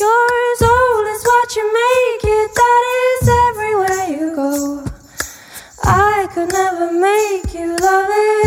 You're as old as what you make it. That is everywhere you go. I could never make you love it.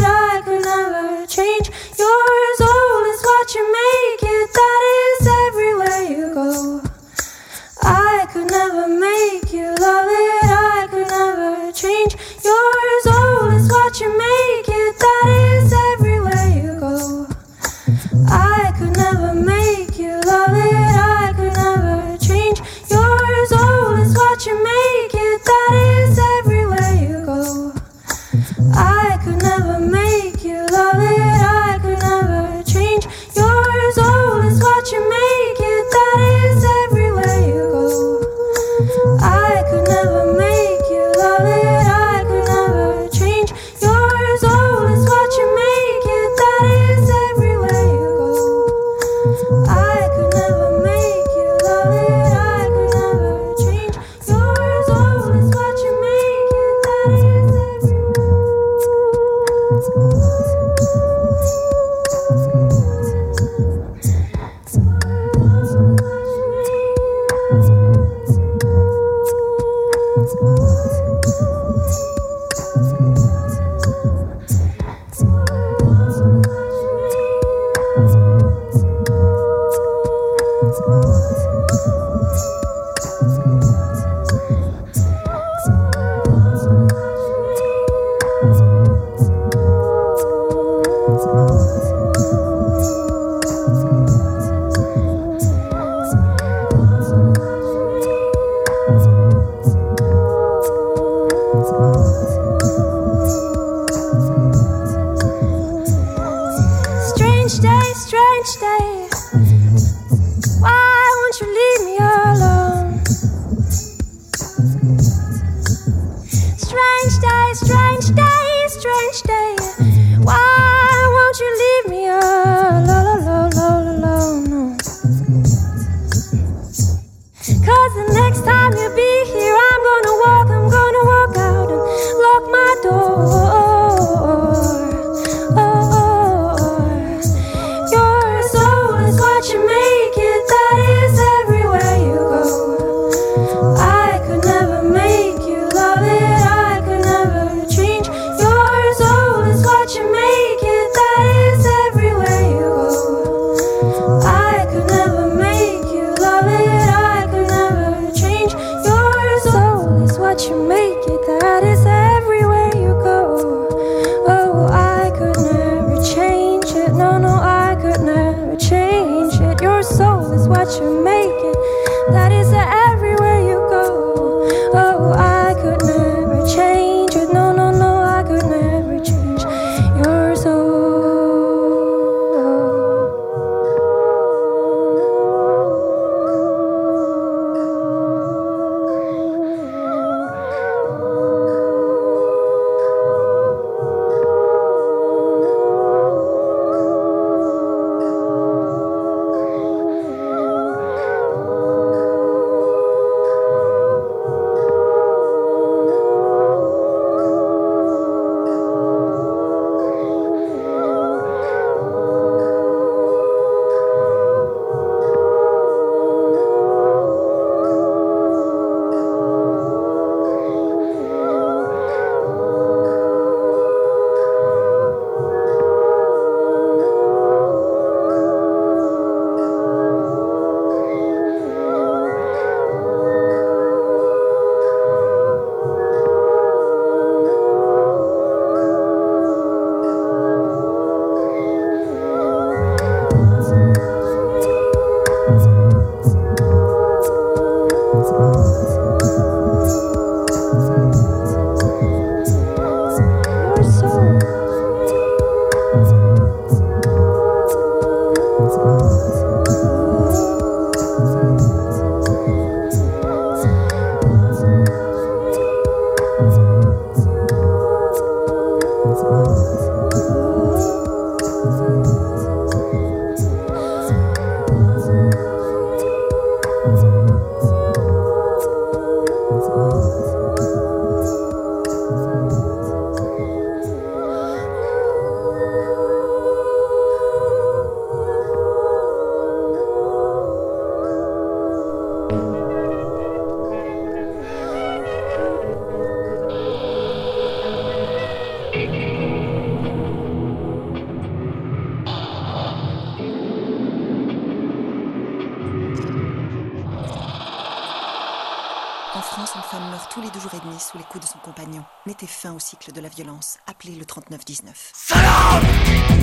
Au cycle de la violence. Appelez le 3919. Salope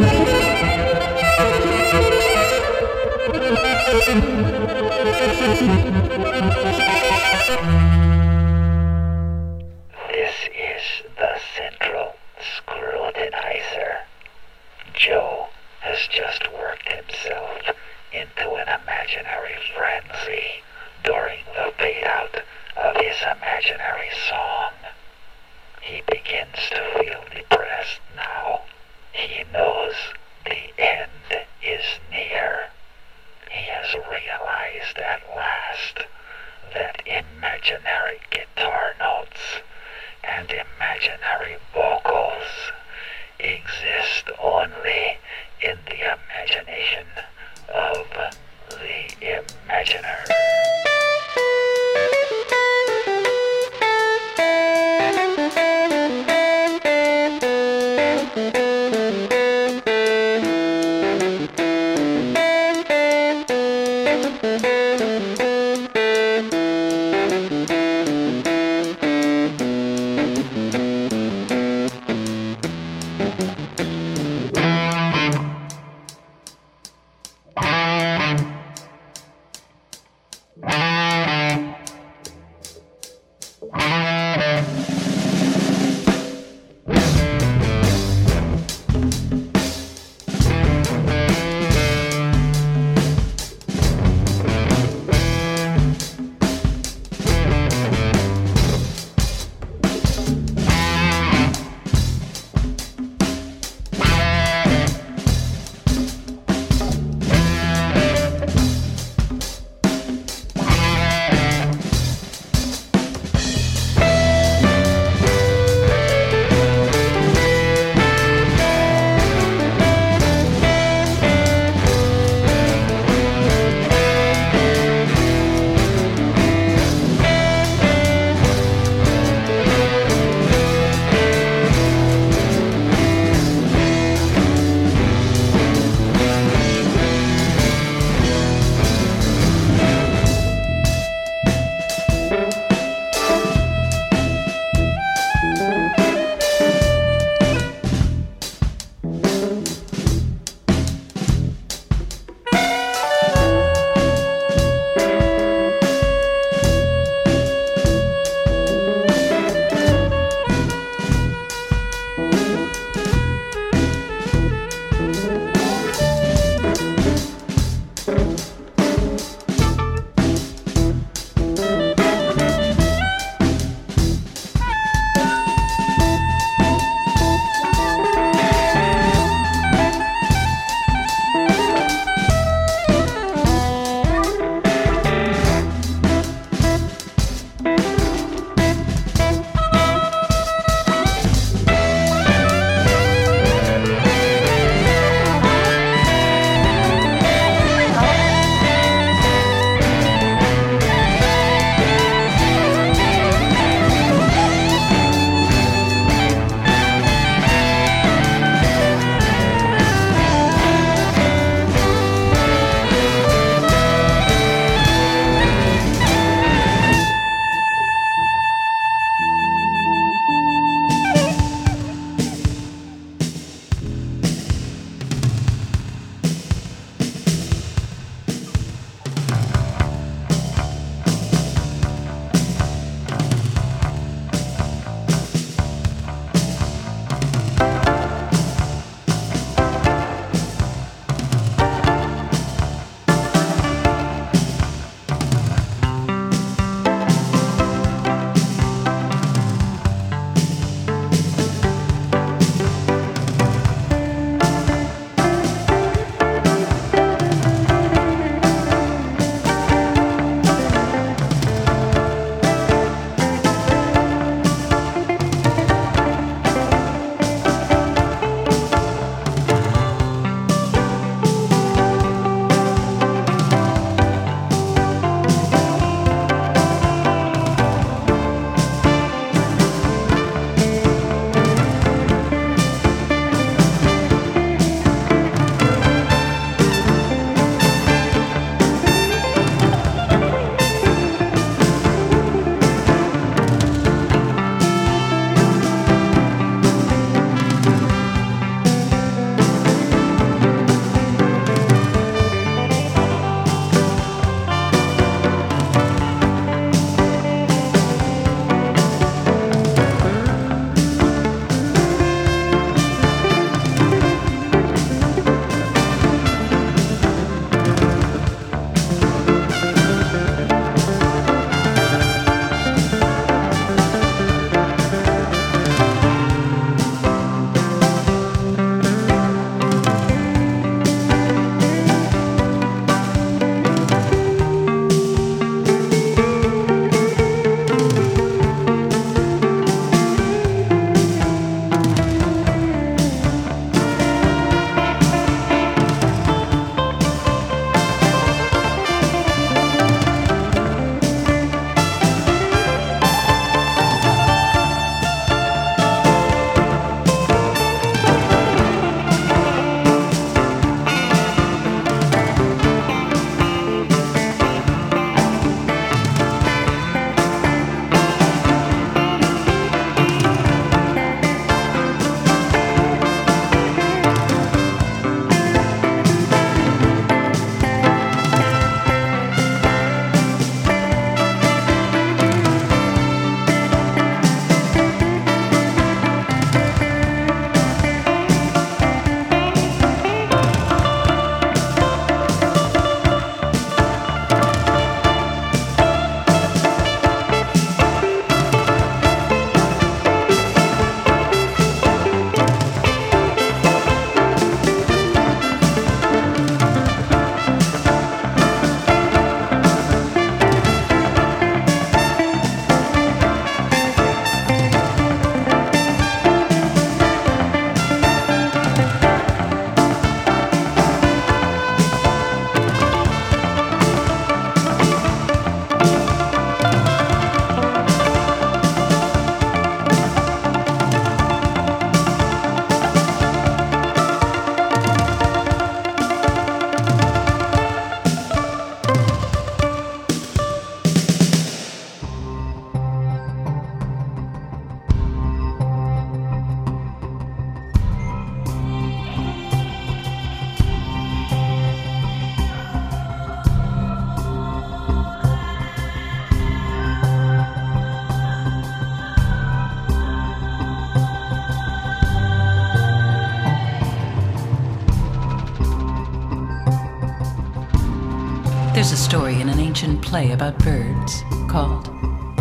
About birds called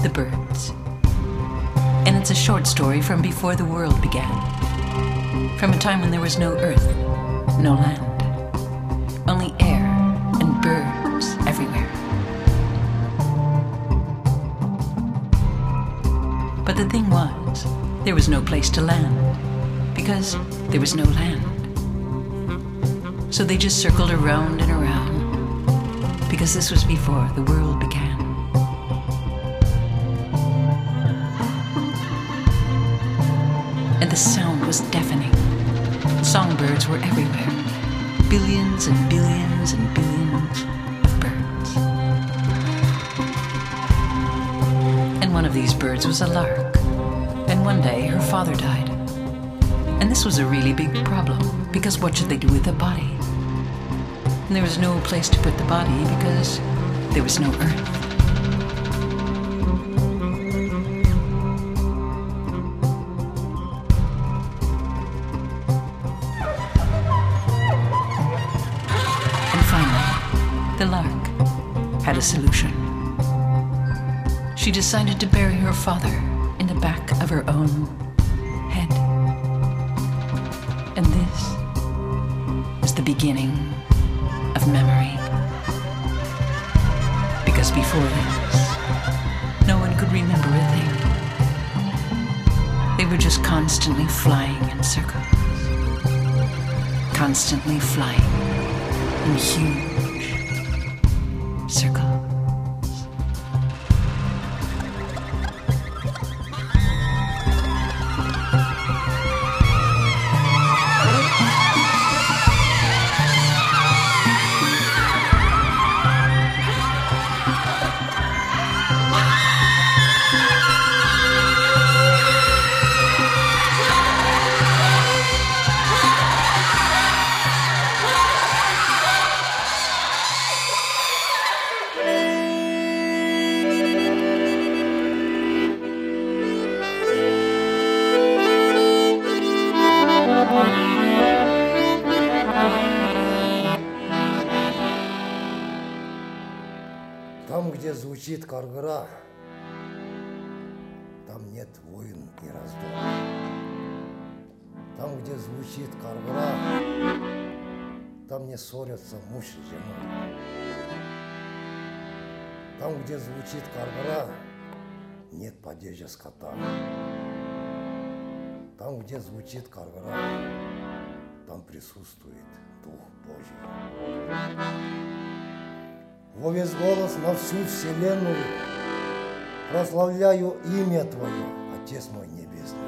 The Birds. And it's a short story from before the world began. From a time when there was no earth, no land, only air and birds everywhere. But the thing was, there was no place to land because there was no land. So they just circled around and around because this was before the world began. And the sound was deafening. Songbirds were everywhere. Billions and billions and billions of birds. And one of these birds was a lark. And one day her father died. And this was a really big problem because what should they do with the body? And there was no place to put the body because there was no earth. And finally, the lark had a solution. She decided to bury her father in the back of her own constantly flying in huge circles. Не ссорятся муж и жена. Там, где звучит каргара, нет падежа скота. Там, где звучит каргара, там присутствует Дух Божий. Во весь голос на всю вселенную прославляю имя Твое, Отец мой небесный.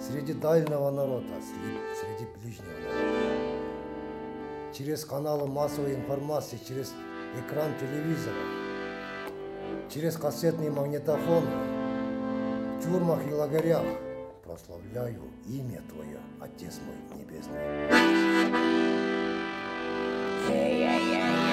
Среди дальнего народа, среди- ближнего народа. Через каналы массовой информации, через экран телевизора, через кассетный магнитофон, в тюрьмах и лагерях прославляю имя Твое, Отец мой небесный. Delegayni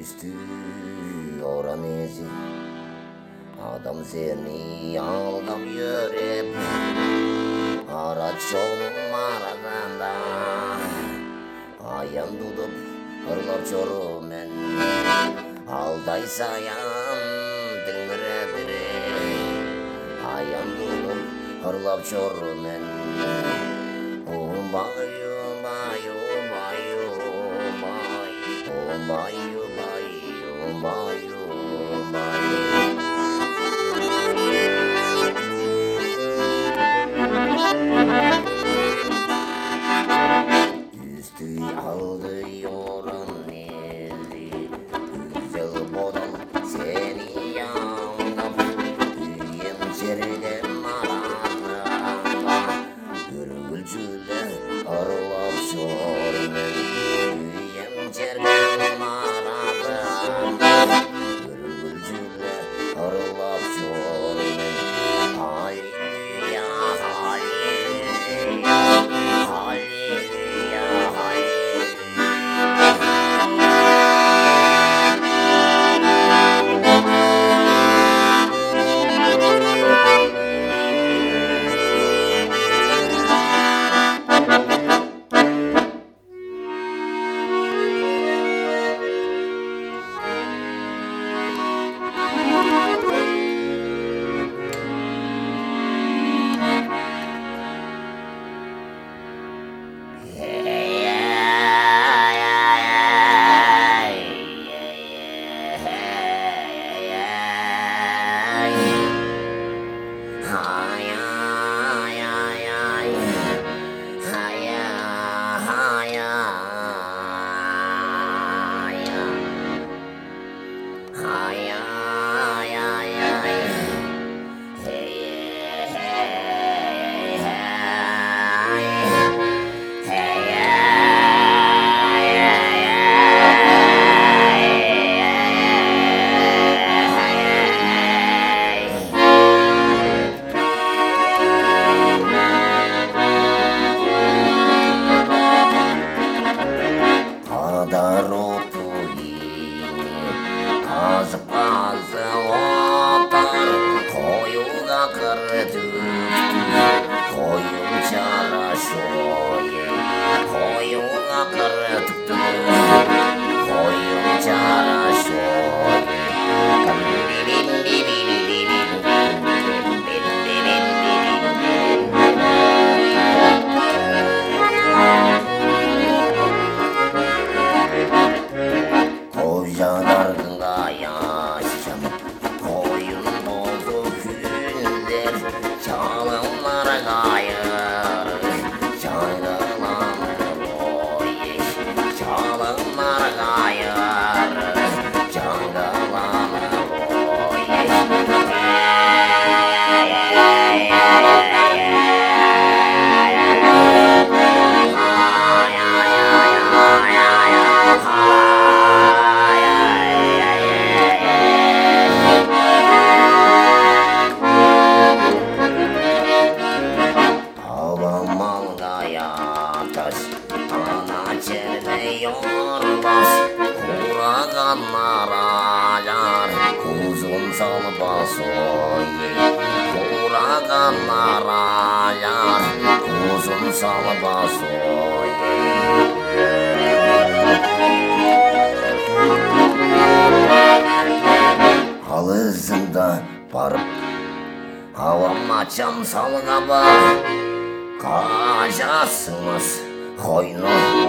istiyor anezi Adam seni algılıyor hep Araç olum arasında Ayağım tutup hırlar çorum ben. Aldaysa yan dinlere biri Ayağım tutup hırlar çorum ben. Umayum ayum ayum ayum ayum Üstü aldırıyor sala басой ал барып алам ачам салына бар қажасыңыз қойны